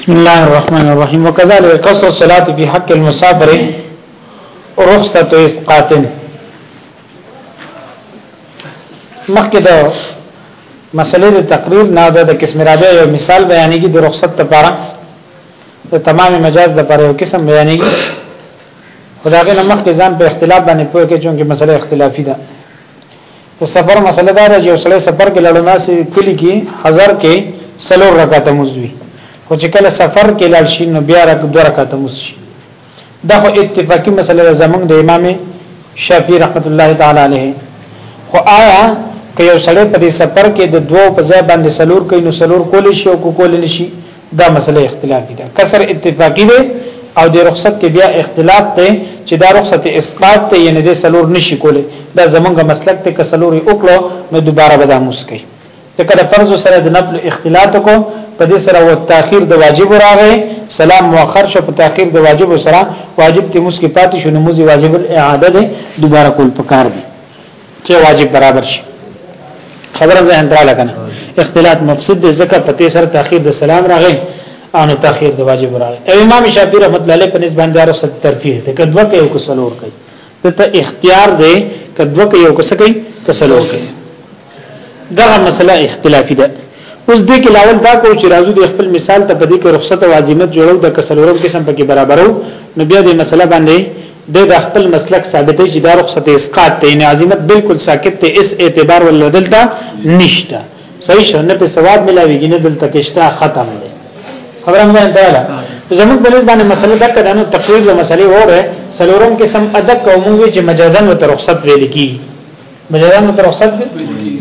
بسم الله الرحمن الرحيم وكذلك قصر الصلاة في حق المسافر رخصة اسقاط مخکې د مسلې د تقریر نه د قسم رابع یو مثال بیانېږي د رخصت لپاره د تمام مجاز د پر یو قسم بیانېږي خدای نه مخکې ځان په اختلاف باندې پوهه کې چې مسله اختلافي ده د سفر مسله دا ده چې یو سړی سفر کې لاړو ناس کلی کې هزار کې سلور رکعات مزوي خو چې کله سفر کې لاړ شي نو بیا رک دوه رکعات مزوي دا خو اتفاقی مسله ده زمونږ د امام شافعي رحمت الله تعالی علیه خو آیا که یو سړی په دې سفر کې د دوو په ځای باندې سلور کوي نو سلور کول شي او کو کول نشي دا مسله اختلافي ده کسر اتفاقی ده او د رخصت کې بیا اختلاف ده چې دا رخصت اسقاط ته یعنی د سلور نشي کوله دا زمونږ مسلک ته کسلور وکړو نو دوباره به دا مسکی ځکه د فرض سره د نفل اختلاط کو په دې سره و تاخير د واجب راغې سلام مؤخر شو په تاخير د واجب سره واجب ته مسکی پاتې شو نو موزي واجب الاعاده ده دوباره کول پکار دي کې واجب برابر شي خبره ذهن ته لګنه اختلاط مفسد د زکه په تیسر تاخير د سلام راغی او نو تاخير د واجب راغی امام شافعي رحمت الله علیه په نسبت باندې ارو ست ترفیع ده کدو کې یو کسلور کوي دته اختیار دی کدو کې یو کس کوي کسلور کوي دا مسله اختلافي ده اوس دې کې لاول دا کو چې راځو د خپل مثال ته په دې کې رخصت او عزمت جوړو د کسلورم قسم پکې برابرو نو بیا دې مسله باندې دی د خپل مسلک ثابتې چې دا رخصت اسقاط ته نه عظمت بالکل ساکت ته اس اعتبار ول دلته نشته صحیح شو نه په ثواب ملاویږي نه دلته کېشته ختم دی خبره مې نه ده زموږ په نسبت مسله دا کړه نو تقریر د مسلې وره سلورم کې سم ادب کوموږي چې مجازن و رخصت ویل کی مجازن و رخصت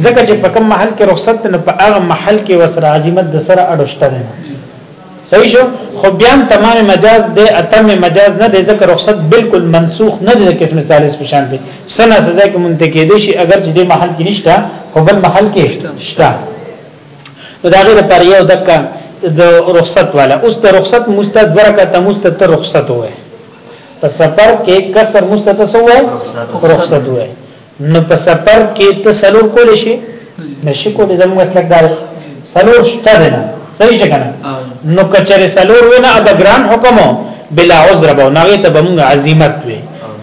ځکه چې په کوم محل کې رخصت نه په هغه محل کې وسره عظمت د سره اډوشته نه صحیح شو خو بیا تمام مجاز د اتم مجاز نه د ذکر رخصت بالکل منسوخ نه د قسم ثالث په شان دي سنا سزا کې مونته کې دي شي اگر چې د محل کې نشته خو بل محل کې شته نو دا غیر پر یو دکا د رخصت والا اوس د رخصت مستد ورکه ته مستد رخصت وای په سفر کې کسر مستد سو وای رخصت وای نو په سفر کې ته سلور کول شي نشي کول زموږ مسلک دار سلور شته نه صحیح څنګه نو کچره سلور ونه د ګران حکم بلا عذر به نغه ته بمغ عزمت وي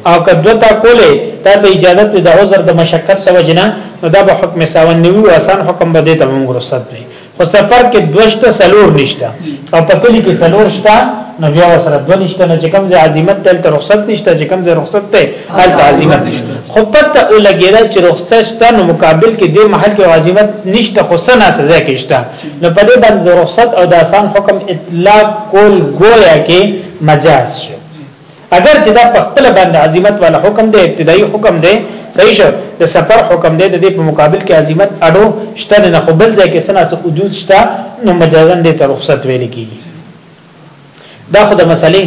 او که دوتا کوله ته به اجازه ته د عذر د مشکل سوجنه نو دا به حکم ساون نیو آسان حکم به دې ته موږ رسد وي په سفر کې دوشته سلور نشته او په کلی کې سلور شته نو بیا وسره دو نشته نه چې کوم ځای عظمت تل ته رخصت نشته چې کوم ځای رخصت ته هل عظمت نشته خو پته ولګیدا چې رخصت شته نو مقابل کې د محل کې عظمت نشته خو سنا سزا کې شته نو په دې باندې رخصت او د آسان حکم اطلاق کول گویا کې مجاز شي اگر چې دا په خپل باندې عظمت والا حکم دی ابتدایي حکم دی صحیح شو د سفر حکم دی د دې په مقابل کې عظمت اډو شته نه خو بل ځای کې سنا سو وجود شته نو مجازن دې ته رخصت ویل کیږي دا خو د مسلې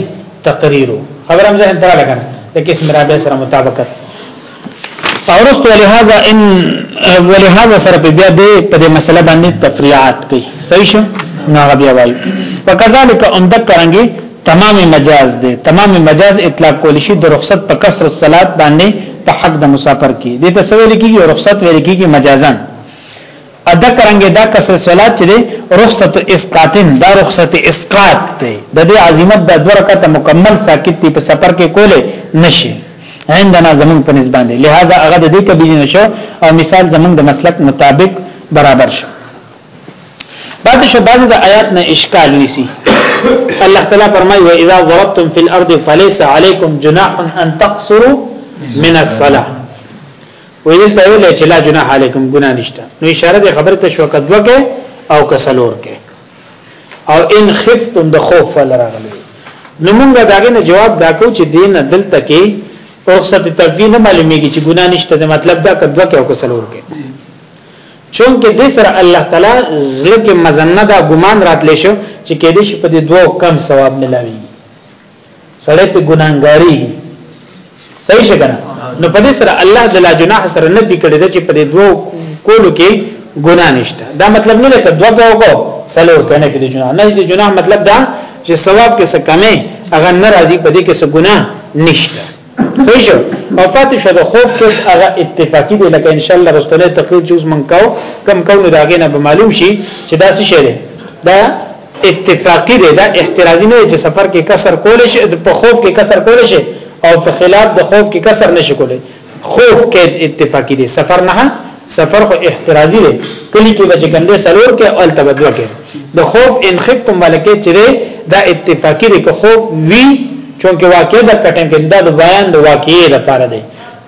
تقریرو خبرم ذهن ته لګنه د قسم رابع سره مطابقت اورست ولهذا ان ولهذا سره په بیا دې په دې مسله باندې تفریعات کوي صحیح شو نو هغه بیا وایي وکذالک ان ذکرانګي تمام مجاز دی تمام مجاز اطلاق کول شي د رخصت په کسر الصلات باندې په حق د مسافر کې دې ته سویل کېږي رخصت ویل کېږي مجازن ادا کرانګه دا کسر صلات چې دی رخصت اسقاطن دا رخصت اسقاط دی د دې عظمت د دوه رکعت مکمل ساکت دی په سفر کې کوله نشي عندنا زمون په نسبت باندې لہذا هغه د دې کبیره نشو او مثال زمون د مسلک مطابق برابر شو بعد شو بعض د آیات نه اشکال نسی الله تعالی فرمایي و اذا ضربتم في الارض فليس عليكم جناح ان تقصروا من الصلاه وې دلته ویل چې لا جناح علیکم ګنا نشته نو اشاره د خبره ته شو کدوه کې او کسلور کې او ان خفتم د خوف ولرغلی نو موږ داګه نه جواب داکو چې دین دلته کې رخصت تبوی نه معلومیږي چې ګنا نشته د مطلب دا کدوه کې او کسلور کې چونکه د سره الله تعالی زړه کې مزنه دا ګمان راتلی شو چې کې دې په دې دوه کم ثواب ملاوي سړی په ګناګاری صحیح شګنه نو په دې سره الله د لا جناح سره نه دی کړی چې په دې دوه کولو کې ګنا نشته دا مطلب نه لکه دوه کوو سلور کنه کې د جناح نه د جناح مطلب دا چې ثواب کې څه کمه هغه ناراضي په دې کې څه ګنا نشته صحیح شو او پاتې شو د خوب کې هغه اتفاقی دی لکه ان شاء الله رستنه تقریر جوز من کاو کم کاو نو داګه نه به معلوم شي چې دا څه شی دی دا اتفاقی دی دا احترازی نه چې سفر کې کسر کول شي په خوب کې کسر کول شي او په خلاف د خوب کې کسر نشي کولای خوب کې اتفاقی دی سفر نه سفر خو احترازي دی کلی کې بچ کم دی سلور کې اول تبدو کې د خوف ان خفتم ملکه چې دا اتفاقی دی که خوف وی چونکه واقع د کټن کې دا د بیان د واقعې لپاره دی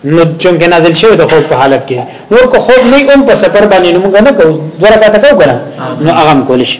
نو چونکه نازل شوی د خوف په حالت کې نور که خوف نه اون په سفر باندې موږ نه کوو دوه راته کوو کنه نو هغه کول شي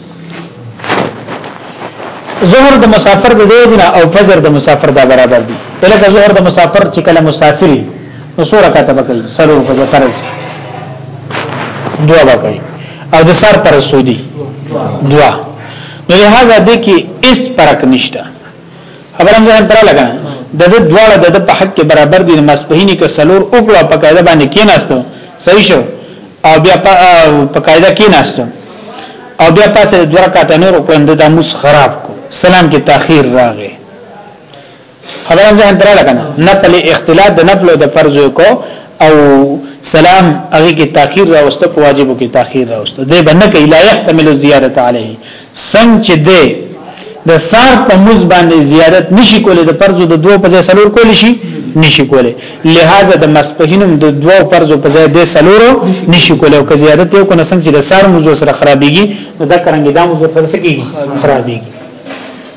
ظهر د مسافر د دې نه او فجر د مسافر دا برابر دي الکه ظهر د مسافر چې کله مسافری نو سوره کاته بکای سلو په فرض دوا بکای او د سر پر سودی دوا نو لہذا د کې اس فرق نشته خبر هم ځان پر لګا د دې دواړه د په حق برابر دي مسپهینی ک سلور او کړه په قاعده باندې کیناستو صحیح شو او بیا په قاعده کې ناشته او بیا پاسه د رکعات نور کړم د موس خراب کو سلام کې تاخير راغی خبره ځان تر لګنه نفل اختلاط د نفل او د فرض کو او سلام هغه کې تاخير راوسته په واجبو کې تاخير راوسته دی باندې کې لا يحتمل زیادت عليه سنگ چې دی د سار په موز باندې زیادت نشي کولای د فرض د دوه په ځای سلور کول شي نشي کولای لہذا د مسپهینم د دوه فرض په ځای د سلور نشي کولای او که زیادت یو کنه سم چې د سار موز سره خرابيږي نو دا کرانګي دا موز سره سکی خرابيږي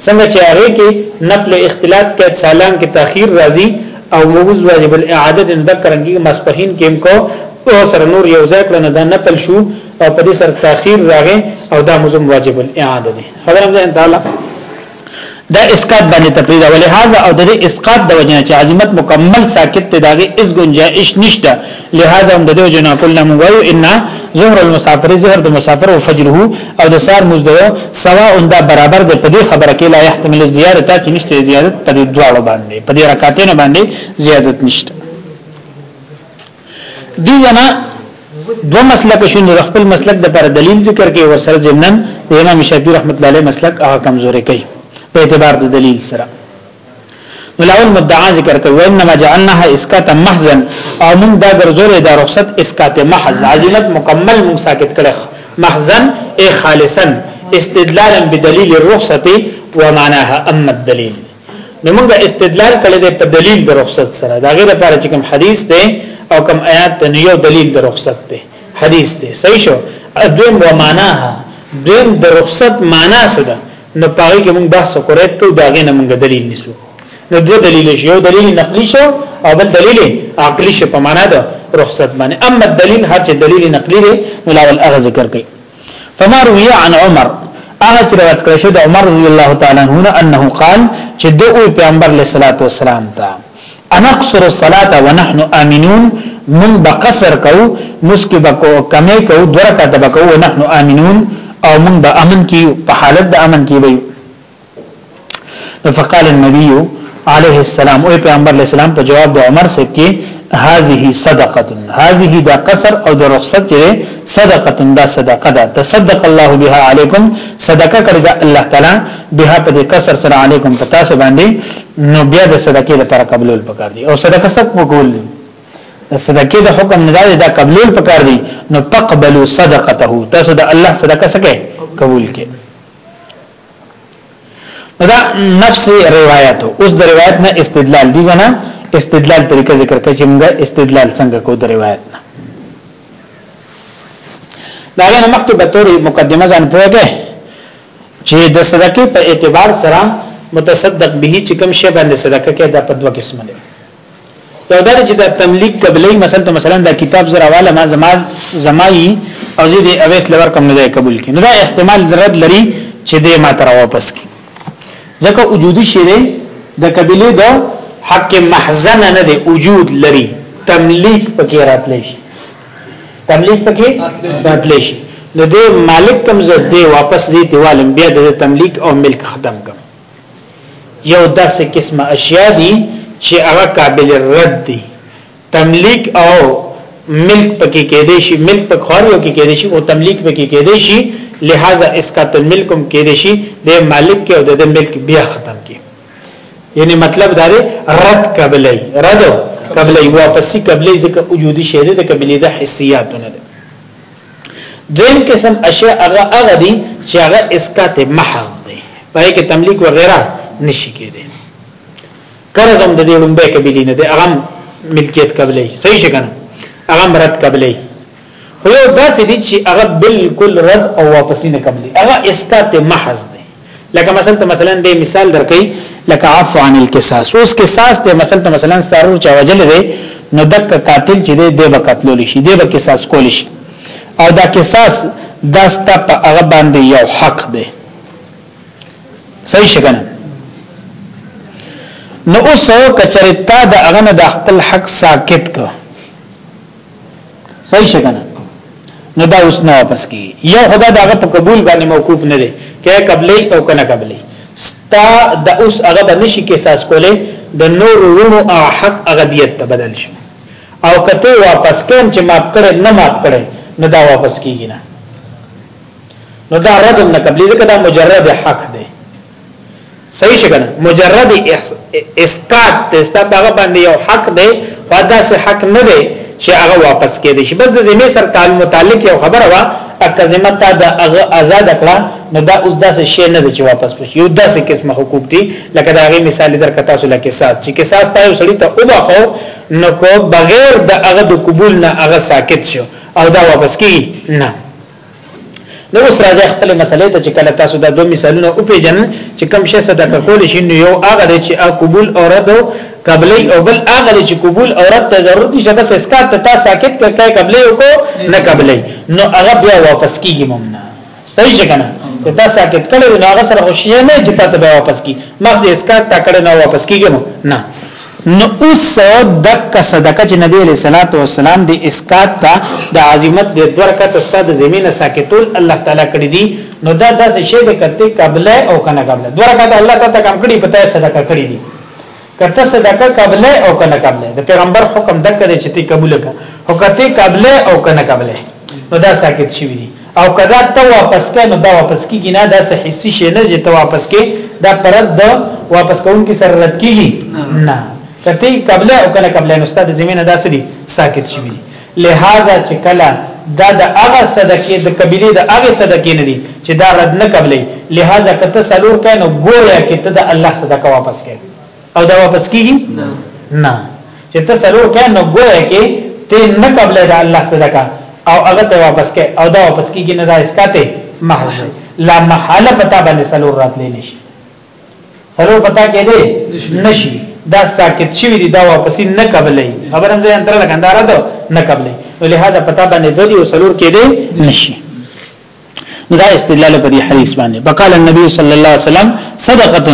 څنګه چې هغه کې نقل اختلاط کې سالان کې تاخير راځي او موز واجب الاعاده د کرانګي مسپهین کې هم کو او سره نور یو ځای کړنه دا نقل شو او په دې سره تاخير راغی او دا مزم واجب الاعاده دی خبر هم ځان تعالی دا اسقاط باندې تقریر او لہذا او د اسقاط د وجنه چې عظمت مکمل ساکت ته داغه اس گنجائش نشته لہذا هم د دې وجنه کله مو وایو ان ظهر المسافر ظهر د مسافر او فجره او د سار مزدو سوا انده برابر د پدې خبره کې لا يحتمل زیارت چې نشته زیارت په دې دواړو باندې په دې رکعتونو باندې زیادت نشته دي جنا دو مسلک شون د خپل مسلک د پر دلیل ذکر کوي ور سره ضمنن امام شافعي رحمت الله علیه مسلک هغه کمزوري کوي په اعتبار د دلیل سره ولاول مدعا ذکر کوي وانما جعلناها اسکات محضا او موږ دا ګرځول دا رخصت اسکات محض عزمت مکمل موږ ساکت کړه محضا ای خالصا استدلالا بدلیل الرخصه ومعناها اما الدلیل نو موږ استدلال کړی دی په دلیل د رخصت سره دا غیر لپاره چې کوم حدیث دی او کوم آیات دی نو یو دلیل د رخصت دی حدیث دی صحیح شو دویم و معناها دویم د رخصت معنا څه ده نو پاره کې موږ بحث وکړو ته دا غیر نه موږ دلیل نیسو نو دو دلیل شي یو دلیل نقلی شو او بل دلیل عقلی شي په معنا ده رخصت باندې اما دلیل هر چې دلیل نقلی دی نو لا ول اغه ذکر کوي فما روي عن عمر هغه چې روایت کړی شو د عمر رضی الله تعالی عنہ انه قال چې د او پیغمبر علیه الصلاۃ والسلام ته انا قصر الصلاه ونحن امنون من بقصر کو مسکی بکو کمی کو درکه تبکو ونحن امنون او من به امن کی په حالت د امن کی وي فقال النبي عليه السلام او پیغمبر علیہ السلام په جواب د عمر سره کې هذه صدقه هذه دا قصر او د رخصت چې صدقه دا صدقه ده تصدق الله بها عليكم صدقه کړی دا الله تعالی بها په قصر سره عليكم په تاسو باندې نو بیا د صدقې لپاره قبول پکار دي او صدقه سب قبول دي صدقه د حکم نه دی دا قبول پکار دي نو تقبلوا صدقته تاسو د الله صدقه سکه قبول کړئ دا نفس روایت اوس د روایت نه استدلال دي ځنه استدلال طریقه ذکر کړي چې موږ استدلال څنګه کو د روایت نه دا نه مخکې به توري مقدمه ځان پوهه چې د صدقې په اعتبار سره متصدق به چې کوم شی باندې صدقه کې دا په دوه قسم دی یو دا چې دا تملیک قبلې مثلا ته مثلا دا کتاب زرا والا ما زما زمای او زه دې اویس لور کم نه قبول کړي نو دا احتمال رد لري چې دې ما تر واپس کړي ځکه وجودي شی دی د قبلې د حق محزن نه دی وجود لري تملیک پکې راتلی شي تملیک پکې راتلی شي نو دې مالک کم زه دې واپس دې دیوالم بیا د تملیک او ملک ختم کړي یو داسې قسم اشیاء دي چې هغه قابل رد دي تملیک او ملک پکې کېدې شي ملک په خارو کې کېدې شي او تملیک پکې کېدې شي لہذا اسقاط الملکم کېدې شي د مالک کې او د ملک بیا ختم کې یعنی مطلب دا دی رد قبلې رد قبلې واپسی قبلې ځکه وجودي شی دی د قبلې د حسياتونه ده دویم قسم اشیاء هغه هغه دي چې هغه اسقاط محض دی پای کې تملیک وغیرہ نشي کېدی قرض هم د دې لومبه قبلی نه دی هغه ملکیت قبلې صحیح څنګه هغه مراد قبلې خو یو داسې دي چې هغه بالکل رد او واپسی نه قبلې هغه اسقاط محض دی لکه مثلا ته مثلا د مثال درکې لکه عفو عن القصاص اوس قصاص ته مثلا ته مثلا سارو چا وجل دی نو دک قاتل چې دی دی به قتلول شي دی به قصاص کول شي او دا قصاص دا ستا په هغه باندې یو حق دی صحیح شګن نو اوس کچریتا د هغه نه د خپل حق ساکت کو صحیح شګنه نو دا اوس نه واپس کی یو خدا داغه په قبول باندې موقوف نه دی کله قبلې او کنه قبلې ستا د اوس هغه باندې شي کې احساس کولې د نور ورونو او حق هغه دیت ته بدل شي او کته واپس کین چې ماف کړي نه ماف کړي نه دا واپس کیږي نه نو دا رد نه قبلې ځکه دا مجرد حق دی صحیح شګنه مجرد اسقاط تستا هغه باندې یو حق دی خو دا سه حق نه دی چې هغه واپس کې دی شي بس د ذمہ سر تعلق متعلق یو خبره وا اکه ذمہ تا د هغه آزاد کړه نو دا اوس داسې شی نه دی چې واپس پوش یو داسې قسمه حقوق دي لکه دا غي مثال در کتا سو لکه ساز چې قصاص تا یو سړی ته وبخو نو کو بغیر د هغه د قبول نه هغه ساکت شو او دا واپس کی نه نو اوس راځي خپل مسلې ته چې کله تاسو دا دوه مثالونه او پیجن چې کم شې صدقه کول شي نو یو هغه دی چې قبول او رد قبلې او بل هغه دی چې قبول او رد ته ضرورت نشي بس اسکار ته تاسو ساکت کړئ قبلې او کو نه قبلې نو هغه بیا واپس کیږي ممنه صحیح څنګه ته تاسو ساکت کړئ نو هغه سره خوشی نه چې تاسو به واپس کی مخزه اسکار تا کړئ نو واپس کیږي نو نه نو اوس دک صدقه چې نبی علیہ الصلوۃ والسلام د اسقاط ته د عظمت د درکه تستا د زمينه ساکتول الله تعالی کړی دی نو دا داسې شی د کته قبله او کنه قبله درکه د الله تعالی کم کړی پته صدقه کړی دی کته صدقه قبله او کنه قبله د پیغمبر حکم دک دی چې تی قبول کړه او کته قبله او کنه قبله نو دا ساکت شي او کدا ته واپس کې نو دا واپس کیږي نه دا صحیح حسي شي نه چې ته واپس کې دا پرد د واپس کوونکي سره رد کیږي نه کته قبل او کنه قبل نو استاد زمينه داسري ساکت شي لہذا چې کله دا د هغه صدقې د قبيله د هغه صدقې نه دي چې دا رد نه قبلې لہذا کته سلور کینو ګویا کې ته د الله صدقه واپس کړي او دا واپس کیږي نه نه چې ته سلور کین نو ګویا کې ته نه قبل د الله صدقه او هغه ته واپس کې او دا واپس کیږي نه دا اسکاته محض لا محاله پتا باندې سلور راتلې نشي سلور پتا کې دې نشي دا ساکت شوی دی دا واپسی نه قبلې خبرم زه انتر لګندار ده نه قبلې ولهدا پتا باندې دوی او سلور کې دې نشي نو دا استدلال په دې حدیث باندې وکاله نبی صلی الله علیه وسلم صدقه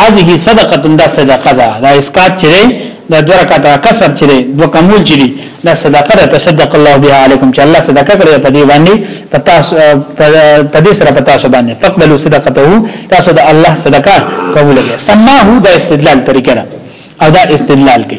هذه صدقه دا صدقه ده دا اسقاط چره دا دوه رکعات کسر چره دوه کمول چره دا صدقه ده تصدق الله بها علیکم چې الله صدقه کړې په دې باندې پتا په دې سره پتا سو باندې فقبلوا صدقته تاسو د الله صدقه قبول کړئ سماه دا استدلال طریقه ده او دا استدلال کې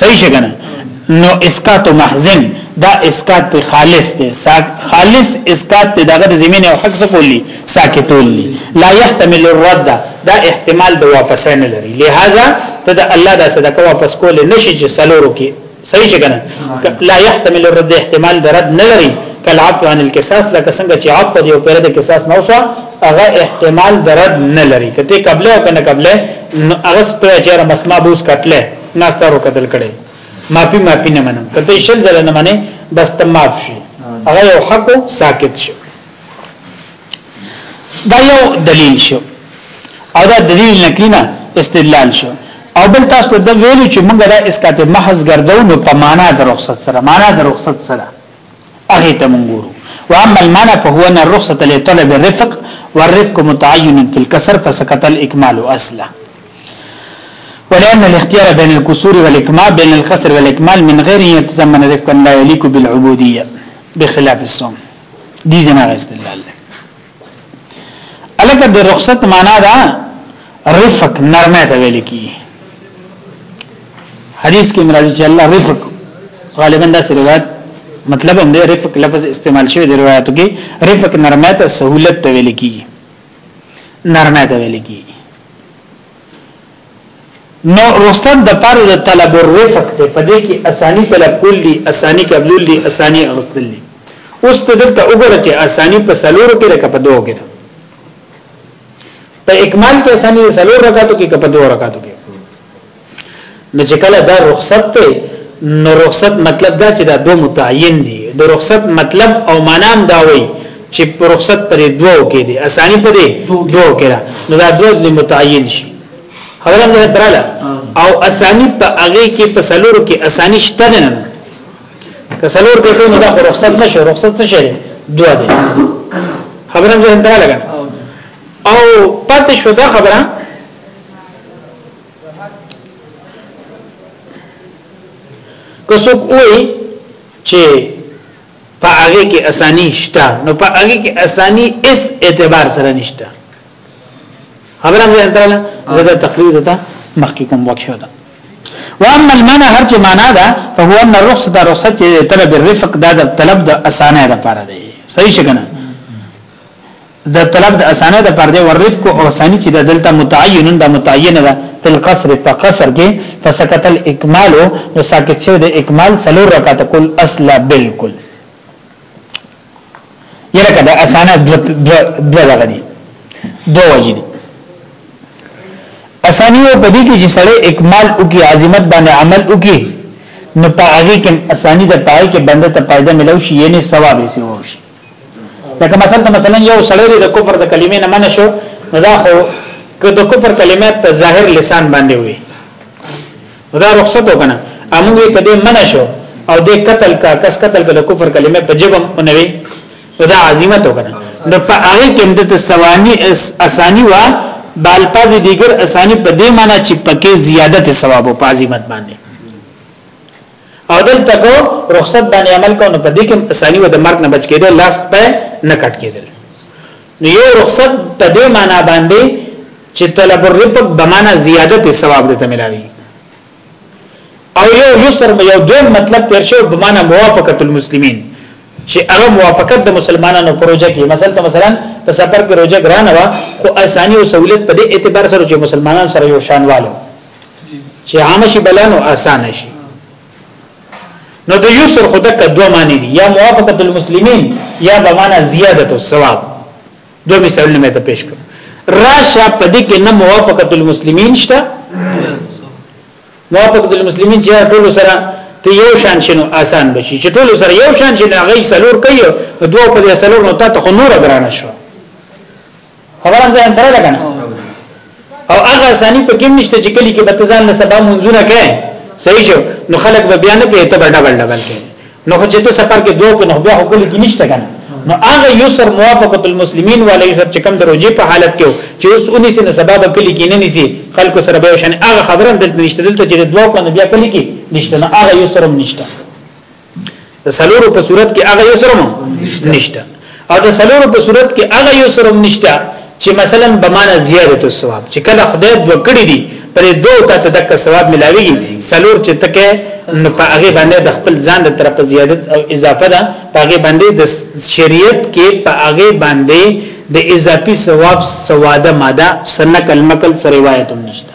صحیح شګنه نو اسقاط محزن دا اسقاط ته خالص دی خالص اسقاط ته دغه زمينه او حق سکولی ساکتول لی لا يحتمل الرد دا احتمال د واپس نه لري لہذا ته د الله د صدقه واپس کول نشي چې سلورو کې صحیح شګنه لا يحتمل الرد احتمال د رد نه لري کل عفو عن القصاص لکه څنګه چې عفو دی او پیر د قصاص نو سو هغه احتمال درد نه لري کته قبله او کنه قبله هغه ستوي چې مسما بوس کتله ناستارو قتل کړي مافي مافي نه منم کته شل ځله نه منې بس ته معاف شي هغه یو حق ساکت شي دا یو دلیل شو او دا دلیل نکلینا استدلال شو او بل تاسو ته ویلو چې موږ دا اسکات محض ګرځو نو په معنا د رخصت سره معنا د رخصت سره هغه ته موږ ګورو واما المعنى فهو ان الرخصه لطلب الرفق والرفق متعين في الكسر فسكت الاكمال اصلا ولأن الاختيار بين الكسور والإكمال بين الخسر والإكمال من غير يتزمن ذلك لا يليق بالعبودية بخلاف الصوم دي جنا استدلال الکه د رخصت معنا دا رفق نرمه ته ویل کی حدیث کې مراد چې الله رفق غالبا دا روایت مطلب هم دی رفق لفظ استعمال شوی دی روایتو کې رفق نرمه ته سہولت ته ویل کی نرمه ته ویل کی نو رخصت د پاره د طلب الرفق ته پدې کې اسانی طلب کول دي اسانی قبول دي اسانی اغستل دي اوس ته دلته وګوره چې اسانی په سلورو کې لکه په دوه کې ده په اکمال کې اسانی سلور رکعاتو کې په دوه رکعاتو کې نو چې کله دا رخصت ته نو رخصت مطلب دا چې دا دو متعین دي د رخصت مطلب او معنا هم دا وایي چې پر رخصت پر دوو کې دي اساني پر دوو کې را نو دا دوه د متعین شي خبره مې تراله او اساني په هغه کې په سلور کې اساني شته نه که سلور کې ټول دا رخصت نشي رخصت څه شي دوه دي خبره مې تراله او پاتې شو دا خبره که څوک وایي چې په هغه کې اسانی شته نو په هغه کې اسانی اس اعتبار سره نشته خبره مې درته زړه تقریر ده مخکې کوم وخت شو ده واما المعنى هر چې معنا ده فهو ان الرخصه ده رخصه چې طلب الرفق ده طلب د اسانه لپاره ده صحیح څنګه د طلب د اسانه د پر دې ورفق او اسانی چې د دلته متعین د متعین ده په قصر په قصر کې فسکت الاکمال نو ساکت شو د اکمال څلور رکعات کول اصل بالکل یره کده اسانه دو دو غدي دو وجې اسانی او پدې کې چې سړی اکمال او کی عظمت باندې عمل او کی نو پاغي کې اسانی د پای کې بنده ته پیدا ملو شي یعنی ثواب یې وشي لکه مثلا مثلا یو سړی د کفر د کلمې نه منع شو نو دا خو که د کفر کلمه په ظاهر لسان باندې وي دا رخصت وکنه امو په دې منع شو او دې قتل کا کس قتل کا د کفر کلمه په جبم اونوي دا عظمت وکنه نو په هغه کې د سوانی اسانی وا بالپاز دیګر اسانی په دې معنی چې پکې زیادت ثواب او عظمت باندې او دلته کو رخصت باندې عمل کو نو په دې کې اسانی و د مرګ نه بچ کېدل لاس په نه کټ کېدل نو یو رخصت په دې معنی باندې چې طلب الرفق بمانه زیادت ثواب دې ته ملاوي او یو یسر یو دویم مطلب تیر شو بمانه موافقت المسلمین چې هغه موافقت د مسلمانانو پروژه کې مثلا ته مثلا په سفر کې روزه ګرانه وا خو اسانی او سہولت په دې اعتبار سره چې مسلمانان سره یو شانوالو چې عام شي بلانو آسان شي نو د یسر خود ک دوه معنی دي یا موافقه المسلمین یا بمانه زیادت الثواب دوه مثالونه مې ته پیش کړ راشه پدې کې نه موافقه المسلمین شته موافقه المسلمین چې ټول سره ته یو شان شنو آسان بشي چې ټول سره یو شان شنو هغه سلور کوي دوه په سلور نو ته خو نور درانه شو خبره ځان تر ده کنه او هغه اسانی په کې نشته چې کلی کې بتزان نه سبا منځونه کوي صحیح شو نو خلک به بیان کوي ته ډبل ډبل ډبل کوي نو خو چې ته سفر کې دوه کو نو بیا خو کلی کې نشته کنه نو هغه یسر موافقه المسلمین ولا یسر چې کوم دروځي په حالت کې چې اوس اونې سي نه سبا به کلی کې نه نسی خلکو سره به شان هغه خبره دلته نشته دلته چې دوه کو نو بیا کلی کې نشته نو هغه یسرم نشته د سلورو په صورت کې هغه یو سره نشته او د سلورو په صورت کې هغه یو سره نشته چې مثلا به معنا زیادت الثواب چې کله خدای دوه کړی دي پرې دوه ته تدک ثواب ملاويږي سلور چې تکه نو په هغه باندې د خپل ځان د طرف زیادت او اضافه ده په هغه باندې د شریعت کې په هغه باندې د اضافي ثواب سواده ماده سنکل مکل سره روایت نشته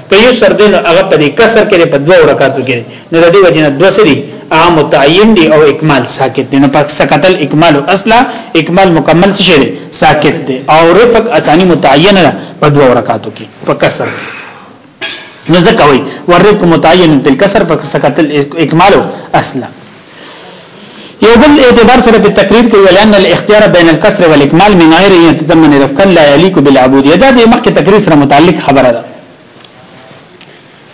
که یسر دی نو هغه په دې کسر کې په دوه رکعاتو کې نو د دې وجنه دوه سری عام متعین دی او اکمال ساکت دی نو پاک سکتل اکمال اصلا اکمال مکمل څه شری ساکت دی او رفق اسانی متعین ده په دوه رکعاتو کې په کسر نو ځکه وي ورفق متعین په کسر په سکتل اکمال اصلا یو بل اعتبار سره په تقریر کې ولان الاختیار بین الکسر والاکمال من غیر یتضمن رفقا لا یلیک بالعبودیه دا د مخکې تقریر سره متعلق خبره ده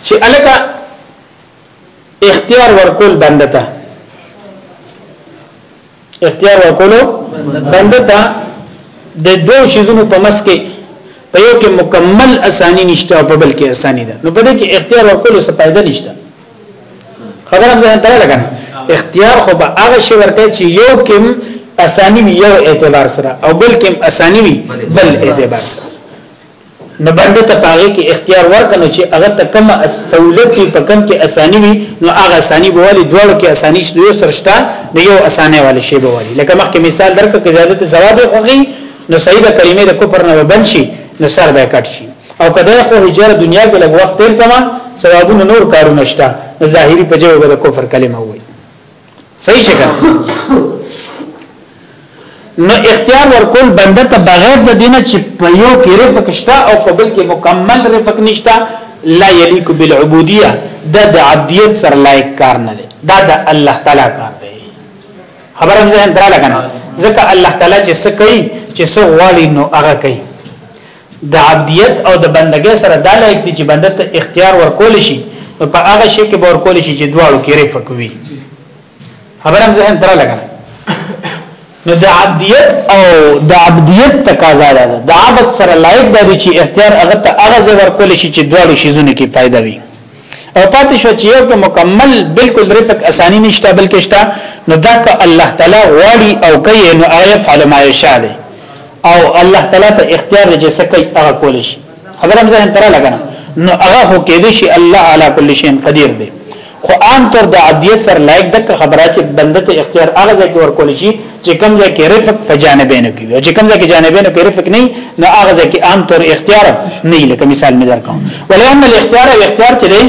چې الکه اختیار ورکول بنده ته اختیار ورکولو بنده ته د دوه شیزونو په مس کې په یو کې مکمل اسانی نشته او په بل کې اسانی ده نو په دې کې اختیار ورکولو څه فائدہ نشته خبرم ځان ته لګا اختیار خو به هغه شی ورکړي چې یو کم اسانی وی یو اعتبار سره او بل کم اسانی وی بل اعتبار سره نو باندې ته پاغه کې اختیار ورکنه چې هغه ته کوم سہولت په پا کم کې اسانی وي نو هغه اسانی بوالي دوړو کې اسانی شته یو سرشتہ نو یو اسانه والی شی بوالي لکه مخکې مثال درکړه کې زیادت ثواب خوږي نو صحیح د کلمې د کوپر نه وبن شي نو سر به کټ شي او کدی خو هجر دنیا کې لږ وخت تیر کما ثوابونه نور کارونه شته ظاهری په جواب د کفر کلمه وای صحیح شګه نو اختیار ورکول بنده ته بغیر د دینه چې په یو کې رفق شته او په بل کې مکمل رفق نشته لا یلیک بالعبودیه دا د عبدیت سره لایق کار نه دی دا د الله تعالی کار دی خبرم ځین درا لګنه ځکه الله تعالی چې څه کوي چې څه غواړي نو هغه کوي د عبدیت او د بندګۍ سره دا لایق دي چې بنده ته اختیار ورکول شي نو په هغه شي کې به ورکول شي چې دواړو کې رفق وي خبره هم ذهن تر لګا نو د عبدیت او د عبدیت تقاضا ده د عبد سره لایق دي چې اختیار هغه ته هغه ورکول شي چې دواړو شي زونه کې فائدہ وي او پاتې شو چې یو کې مکمل بالکل رفق اسانی نشته بلکې شته نو دا که الله تعالی غواړي او کوي نو هغه فعل ما یشاء دی او الله تعالی ته اختیار دی چې څه کوي هغه کول شي خبره مزه تر لګنه نو هغه هو کې دی شي الله علی کل شی قدیر دی خو عام طور د عبدیت سره لایق د خبره چې بنده ته اختیار هغه ځای کې ورکول شي چې کوم ځای کې رفق په جانبینو کې او چې کوم ځای کې جانبینو کې رفق نه نو هغه ځای کې عام طور اختیار نه لکه مثال مې درکوم ولئن الاختیار او اختیار چې دی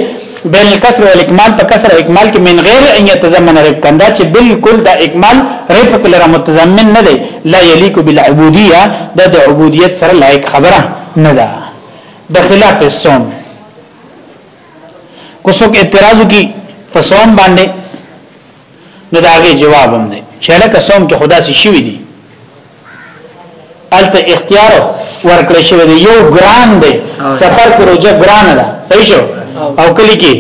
بین الکسر والاکمال په کسر او اکمال کې من غیر ان يتضمن رفق کندا چې بالکل دا اکمال رفق لره متضمن نه دی لا یلیک بالعبودیه دا د عبودیت سره لایق خبره نه ده بخلاف الصوم کوڅوک اعتراض کی په صوم باندې نو دا غي جواب هم دی چې لکه سوم کې خدا سي شوی دی الته اختیار ورکړی شوی دی یو ګران دی سفر پروژه ګران ده صحیح شو او کلی کې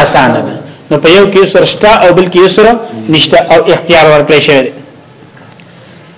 آسان ده نو په یو کې سرشتہ او بل کې سره نشته او اختیار ورکړی شوی دی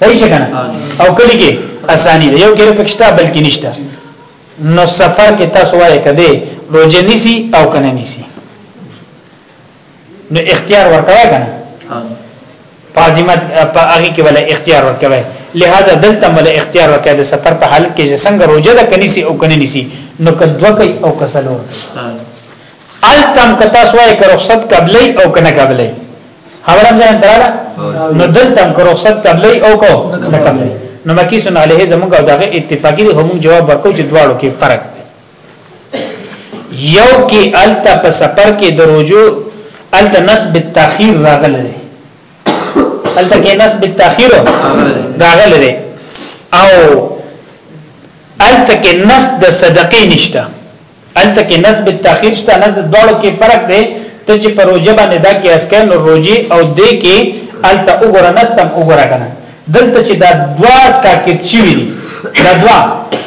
صحیح څنګه او کلی کې اسانی دی یو کې پکشتا بلکې نشته نو سفر کې تاسو وایې کده روزه نسی او کنه نسی نو اختیار ورکوي کنه فاظمت په هغه کې ولا اختیار ورکوي لہذا دلته مل اختیار ورکړي د سفر په حالت کې چې څنګه روزه ده کني سي او کني نسی نو کدوه کوي او کسلو التم که تاسو وای که رخصت قبلې او کنه قبلې خبره ځان دراله نو دلتم که رخصت قبلې او کو نه قبلې نو مکیسن علیه زمونږ او دغه اتفاقی دی هم جواب ورکو چې دواړو کې فرق دی یو کې التا په سفر کې دروجو التا نسب التاخير راغله دی التا کې نسب التاخير راغله دی او التا کې نسب د صدقې نشته الته کې نسب التاخير شته نسب دواړو کې فرق دی ته چې پر روزه باندې دا کې اسکه نو روزي او دې کې الته وګوره نستم وګوره کنه دلته چې دا دوا ساکت شي وي دا دوا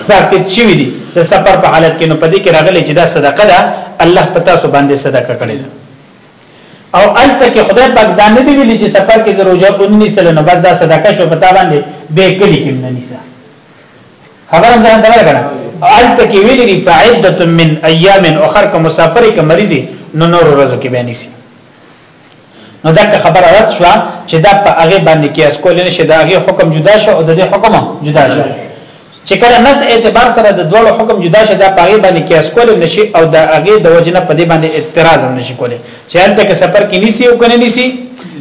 ساکت شي وي د سفر په حالت کې نو پدې کې راغلي چې دا صدقه ده الله پتا سو باندې صدقه کړې ده او الته کې خدای پاک دا نه دی ویلي چې سفر کې د روزه 19 سره نو بس دا صدقه شو پتا باندې به کلی کې نه نيسه خبره ځان ته ورکړه الته کې ویلي دي فعده من ایام اخر که مسافر که مریضي نو نور ورځو کې بیان شي نو دا خبره رد شو چې دا په هغه باندې کې اس کول نه شي دا هغه حکم جدا شو او د دې حکم جدا شو چې کله نس اعتبار سره د دوه حکم جدا شي دا په هغه باندې کې اس کول نه شي او دا هغه د وجنه په دې باندې اعتراض هم نشي کولای چې هلته کې سفر کې نيسي او کنه نيسي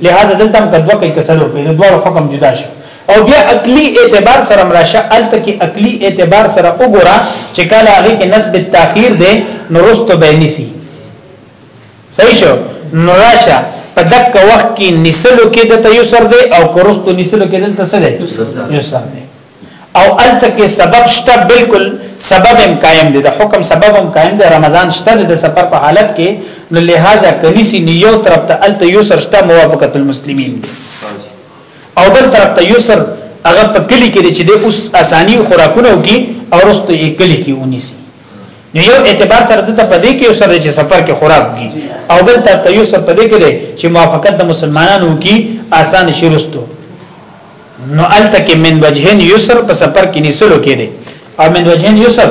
لہذا دلته هم کدوه کې کسلو په دوه حکم جدا شي او بیا عقلی اعتبار سره هم راشه هلته کې عقلی اعتبار سره وګوره چې کله هغه کې نسب التاخير دی نو رستو به نسی صحیح شو نو راشه په دک وخت کې نسلو کې د تیسر دی او کرستو نسلو کې دلته څه دی یسر دی او الته کې سبب شته بالکل سبب هم قائم دی د حکم سبب هم قائم دی رمضان شته د سفر په حالت کې نو لہذا کنيسي نیو طرف ته الته یسر شته موافقت المسلمین دی او بل طرف ته یسر هغه په کلی کې چې د اوس اسانی خوراکونه وکي او رستو یې کلی کې ونیسي نو یو اعتبار سره د په دې کې سره چې سفر کې خوراک دي او بل تر ته یو سره په دې کې دی چې موافقت د مسلمانانو کې آسان شروستو نو الته کې من وجهن یسر په سفر کې نسلو کې دی او من وجهن یسر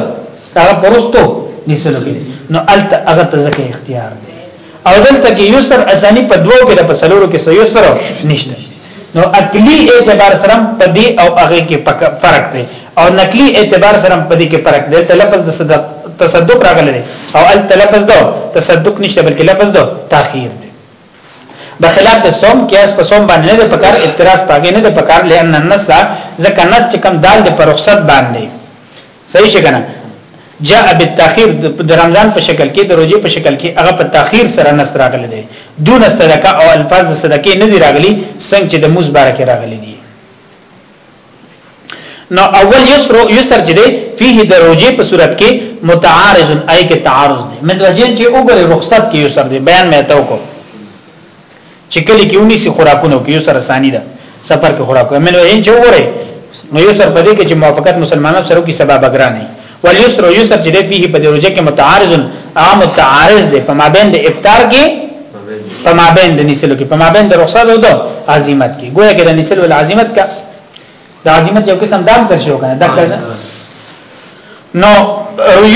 هغه پرستو نسلو کې نو الته هغه ته ځکه اختیار دی او دلته کې یسر اسانی په دوو کې د په سلورو کې سو یسر نشته نو عقلی اعتبار سره په دې او هغه کې فرق دی او نقلی اعتبار سره په دې کې فرق دی ته لفظ د صدق تصدق راغلی او ال لفظ دو تصدق نشته بلکې لفظ دو تاخير دی بخلاف د صوم کیاس په صوم باندې نه د پکار اعتراض پاګې نه د پکار لئن النص ځکه نص چې کم دال د پر رخصت باندې صحیح شګنه جاء بالتاخير د رمضان په شکل کې د روزي په شکل کې هغه په تاخير سره نس راغلي دي دون صدقه او الفاظ د صدقې نه دي راغلي څنګه چې د موز بارکه راغلي دي نو اول یسر یسر چې دی فيه د روزي په صورت کې متعارض اي کې تعارض دي من رجل چې وګره رخصت کې یسر دي بیان مې ته وکړ چې کلی کې ونی سي خوراکونه کوي یو سره ثاني ده سفر کې خوراک کوي منو یې جوړه نو یو سر پدې کې چې موافقت مسلمانانو سره کې سبب اگرانه والیسر او یسر چې دې په په درجه کې متعارض عام متعارض دي په مابین د افطار کې په مابین د نسلو کې په مابین د رخصت او د عزمت کې ګویا کې د نسل ول عزمت کا د عظمت یو قسم دام تر شو کنه دغه نو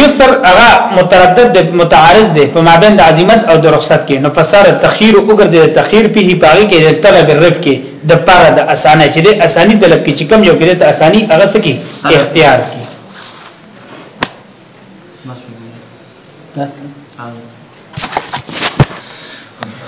یسر هغه متردد متعارض دی په مابین د عظمت او د رخصت کې نو فسر تخیر او ګرځي تخیر په پاره کې د طلب الرف کې د پاره د اسانه چې د اسانی طلب کې چې کم یو کې د اسانی هغه سکی اختیار کی